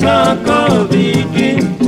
kankan bíi begin.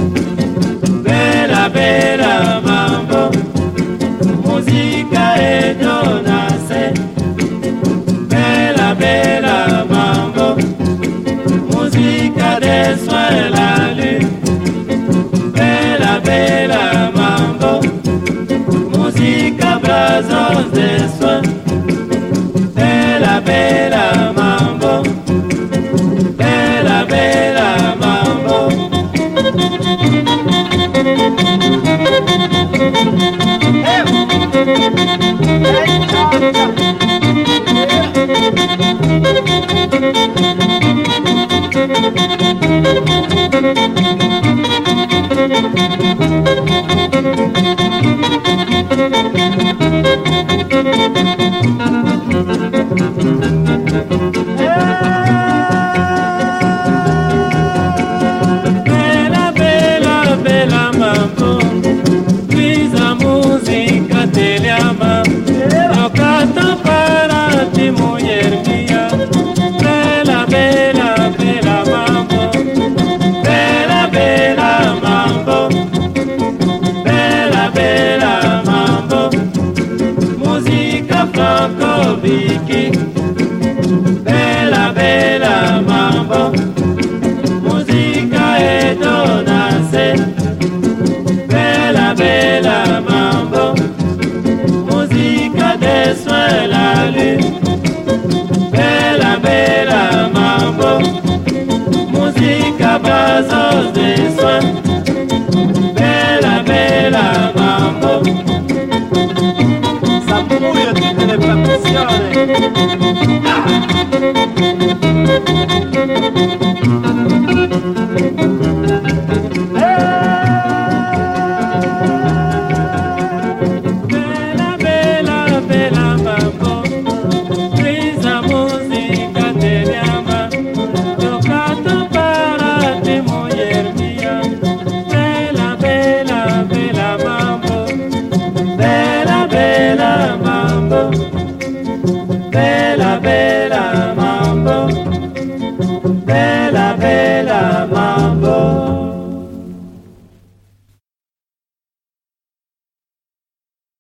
muziki musique à mambo e belle Bella musique mambo des soins, la lune Belle, Bella mambo à bazos des soins building.